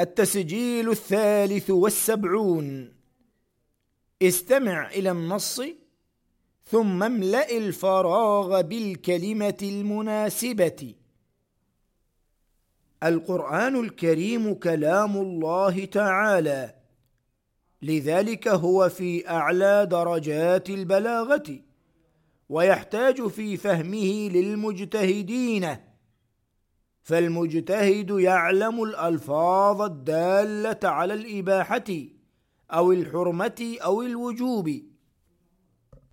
التسجيل الثالث والسبعون. استمع إلى النص ثم املأ الفراغ بالكلمة المناسبة. القرآن الكريم كلام الله تعالى. لذلك هو في أعلى درجات البلاغة ويحتاج في فهمه للمجتهدين. فالمجتهد يعلم الألفاظ الدالة على الإباحة أو الحرمة أو الوجوب.